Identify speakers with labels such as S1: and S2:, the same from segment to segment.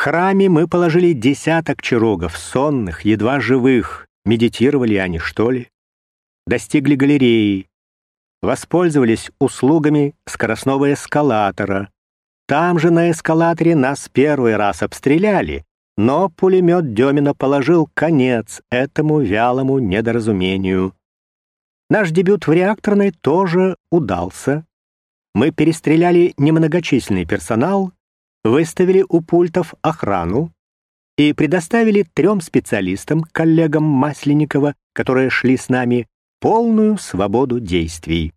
S1: храме мы положили десяток чарогов, сонных, едва живых. Медитировали они, что ли? Достигли галереи. Воспользовались услугами скоростного эскалатора. Там же на эскалаторе нас первый раз обстреляли, но пулемет Демина положил конец этому вялому недоразумению. Наш дебют в реакторной тоже удался. Мы перестреляли немногочисленный персонал, выставили у пультов охрану и предоставили трем специалистам, коллегам Масленникова, которые шли с нами, полную свободу действий.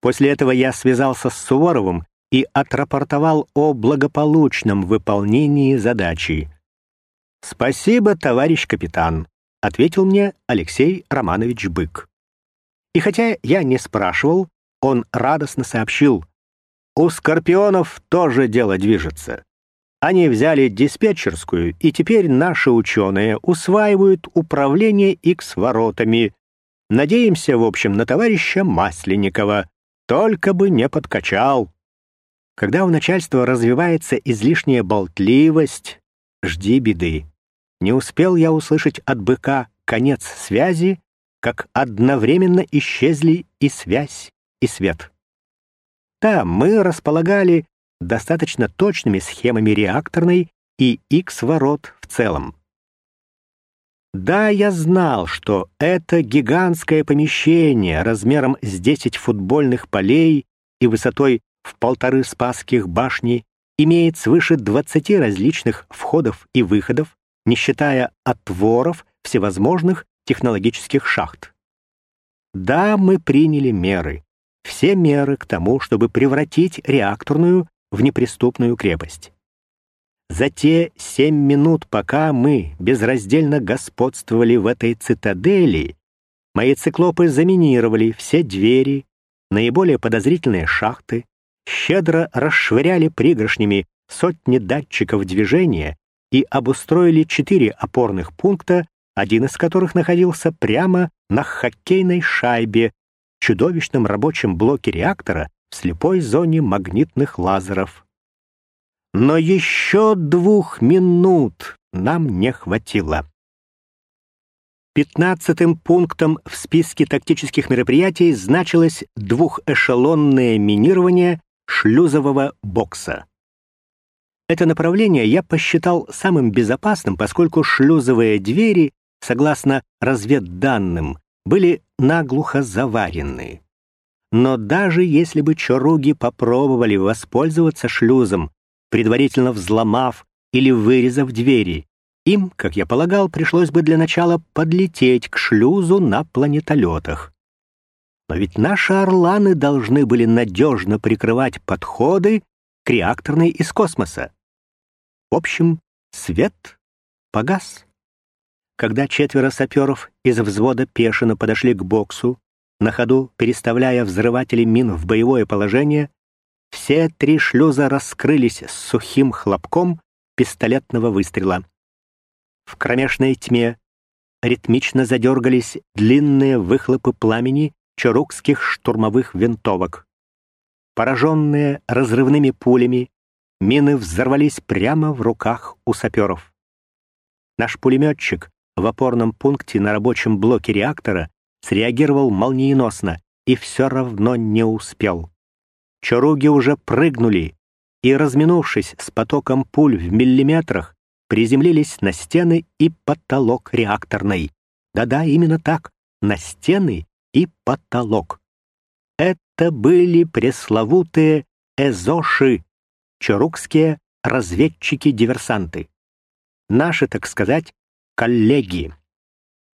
S1: После этого я связался с Суворовым и отрапортовал о благополучном выполнении задачи. «Спасибо, товарищ капитан», — ответил мне Алексей Романович Бык. И хотя я не спрашивал, он радостно сообщил, «У «Скорпионов тоже дело движется. Они взяли диспетчерскую, и теперь наши ученые усваивают управление X-воротами. Надеемся, в общем, на товарища Масленникова. Только бы не подкачал». Когда у начальства развивается излишняя болтливость, жди беды. Не успел я услышать от быка конец связи, как одновременно исчезли и связь, и свет. Да, мы располагали достаточно точными схемами реакторной и X-ворот в целом. Да, я знал, что это гигантское помещение размером с 10 футбольных полей и высотой в полторы спасских башни имеет свыше 20 различных входов и выходов, не считая отворов всевозможных технологических шахт. Да, мы приняли меры, все меры к тому, чтобы превратить реакторную в неприступную крепость. За те семь минут, пока мы безраздельно господствовали в этой цитадели, мои циклопы заминировали все двери, наиболее подозрительные шахты, щедро расшвыряли пригоршнями сотни датчиков движения и обустроили четыре опорных пункта, один из которых находился прямо на хоккейной шайбе, чудовищном рабочем блоке реактора в слепой зоне магнитных лазеров. Но еще двух минут нам не хватило. Пятнадцатым пунктом в списке тактических мероприятий значилось двухэшелонное минирование шлюзового бокса. Это направление я посчитал самым безопасным, поскольку шлюзовые двери, согласно разведданным, были наглухо заварены. Но даже если бы чоруги попробовали воспользоваться шлюзом, предварительно взломав или вырезав двери, им, как я полагал, пришлось бы для начала подлететь к шлюзу на планетолетах. Но ведь наши орланы должны были надежно прикрывать подходы к реакторной из космоса. В общем, свет погас. Когда четверо саперов из взвода Пешина подошли к боксу, на ходу переставляя взрыватели мин в боевое положение, все три шлюза раскрылись с сухим хлопком пистолетного выстрела. В кромешной тьме ритмично задергались длинные выхлопы пламени чарукских штурмовых винтовок. Пораженные разрывными пулями, мины взорвались прямо в руках у саперов. Наш пулеметчик в опорном пункте на рабочем блоке реактора среагировал молниеносно и все равно не успел. Чаруги уже прыгнули и, разминувшись с потоком пуль в миллиметрах, приземлились на стены и потолок реакторной. Да-да, именно так, на стены и потолок. Это были пресловутые эзоши, чарукские разведчики-диверсанты. Наши, так сказать, коллеги.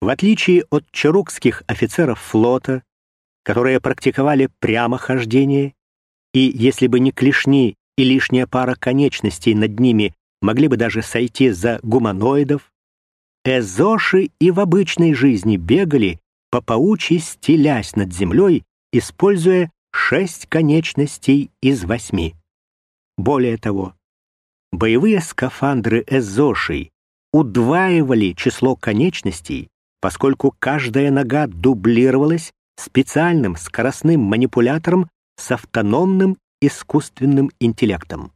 S1: В отличие от чарукских офицеров флота, которые практиковали прямохождение, и если бы не клешни и лишняя пара конечностей над ними могли бы даже сойти за гуманоидов, эзоши и в обычной жизни бегали по паучьи стелясь над землей, используя шесть конечностей из восьми. Более того, боевые скафандры Эзоши удваивали число конечностей, поскольку каждая нога дублировалась специальным скоростным манипулятором с автономным искусственным интеллектом.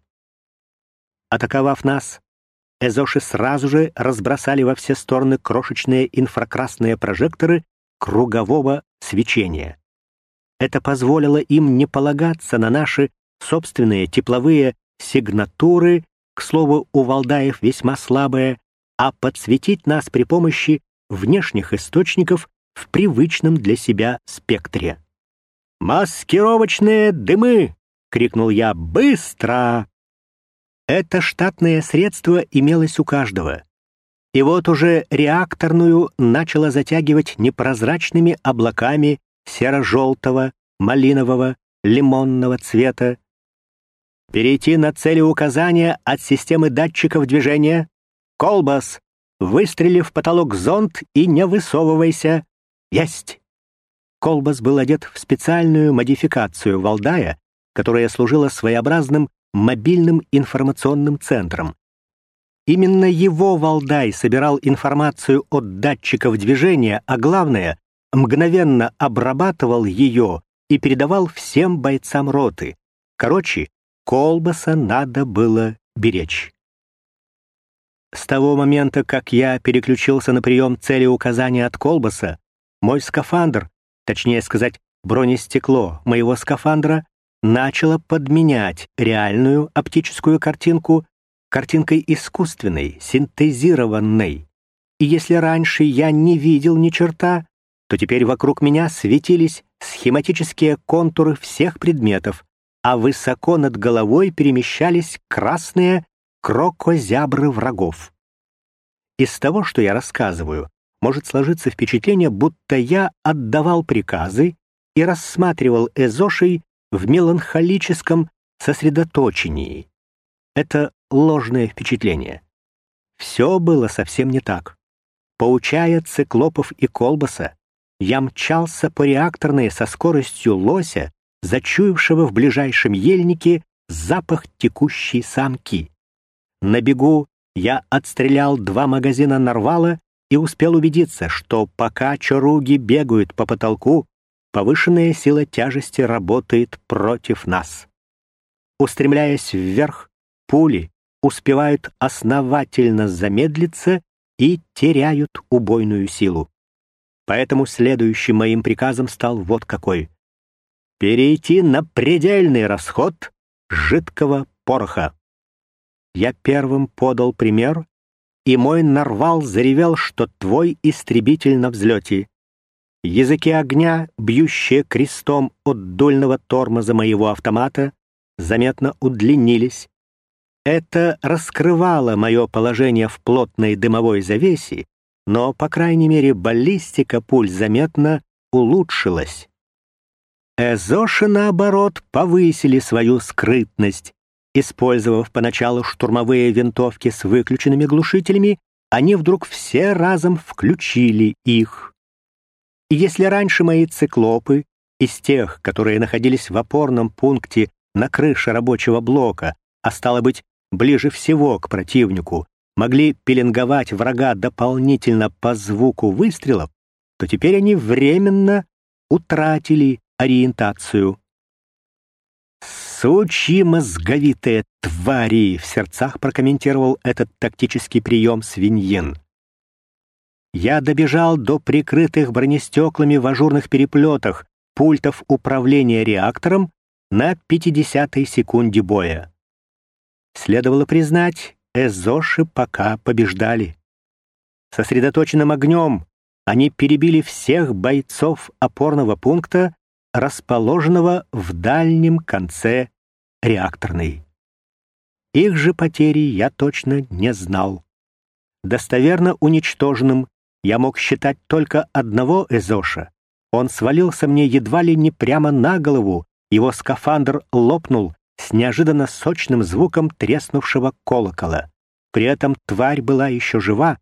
S1: Атаковав нас, Эзоши сразу же разбросали во все стороны крошечные инфракрасные прожекторы кругового свечения. Это позволило им не полагаться на наши собственные тепловые сигнатуры, к слову, у Валдаев весьма слабые, а подсветить нас при помощи внешних источников в привычном для себя спектре. «Маскировочные дымы!» — крикнул я. «Быстро!» Это штатное средство имелось у каждого. И вот уже реакторную начало затягивать непрозрачными облаками серо-желтого, малинового, лимонного цвета. Перейти на цели указания от системы датчиков движения. Колбас, выстрели в потолок зонд и не высовывайся. Есть! Колбас был одет в специальную модификацию Валдая, которая служила своеобразным мобильным информационным центром. Именно его Валдай собирал информацию от датчиков движения, а главное, мгновенно обрабатывал ее и передавал всем бойцам роты. Короче, Колбаса надо было беречь. С того момента, как я переключился на прием цели указания от Колбаса, мой скафандр, точнее сказать, бронестекло моего скафандра, начало подменять реальную оптическую картинку картинкой искусственной, синтезированной. И если раньше я не видел ни черта, то теперь вокруг меня светились схематические контуры всех предметов, а высоко над головой перемещались красные крокозябры врагов. Из того, что я рассказываю, может сложиться впечатление, будто я отдавал приказы и рассматривал Эзошей в меланхолическом сосредоточении. Это ложное впечатление. Все было совсем не так. Поучая циклопов и колбаса, я мчался по реакторной со скоростью лося, зачуявшего в ближайшем ельнике запах текущей самки. На бегу я отстрелял два магазина нарвала и успел убедиться, что пока чоруги бегают по потолку, повышенная сила тяжести работает против нас. Устремляясь вверх, пули успевают основательно замедлиться и теряют убойную силу. Поэтому следующим моим приказом стал вот какой. Перейти на предельный расход жидкого пороха. Я первым подал пример, и мой нарвал заревел, что твой истребитель на взлете. Языки огня, бьющие крестом от дульного тормоза моего автомата, заметно удлинились. Это раскрывало мое положение в плотной дымовой завесе, но, по крайней мере, баллистика пуль заметно улучшилась. Эзоши, наоборот, повысили свою скрытность. Использовав поначалу штурмовые винтовки с выключенными глушителями, они вдруг все разом включили их. И если раньше мои циклопы, из тех, которые находились в опорном пункте на крыше рабочего блока, а стало быть, ближе всего к противнику, могли пеленговать врага дополнительно по звуку выстрелов, то теперь они временно утратили ориентацию. «Сучьи мозговитые твари!» — в сердцах прокомментировал этот тактический прием свиньин. Я добежал до прикрытых бронестеклами в ажурных переплетах пультов управления реактором на 50-й секунде боя. Следовало признать, Эзоши пока побеждали. Сосредоточенным огнем они перебили всех бойцов опорного пункта, расположенного в дальнем конце реакторной. Их же потери я точно не знал. Достоверно уничтоженным я мог считать только одного Эзоша. Он свалился мне едва ли не прямо на голову, его скафандр лопнул, с неожиданно сочным звуком треснувшего колокола. При этом тварь была еще жива.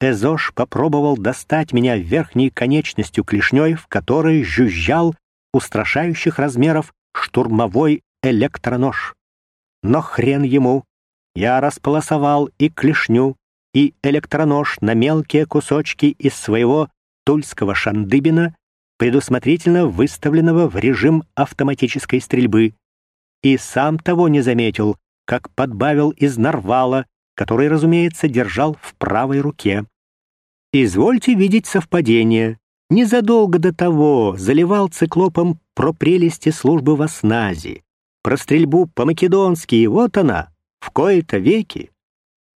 S1: Эзош попробовал достать меня верхней конечностью клешней, в которой жужжал устрашающих размеров штурмовой электронож. Но хрен ему. Я располосовал и клешню, и электронож на мелкие кусочки из своего тульского шандыбина, предусмотрительно выставленного в режим автоматической стрельбы и сам того не заметил, как подбавил из нарвала, который, разумеется, держал в правой руке. Извольте видеть совпадение. Незадолго до того заливал циклопом про прелести службы в осназе, про стрельбу по-македонски, и вот она, в кои-то веки,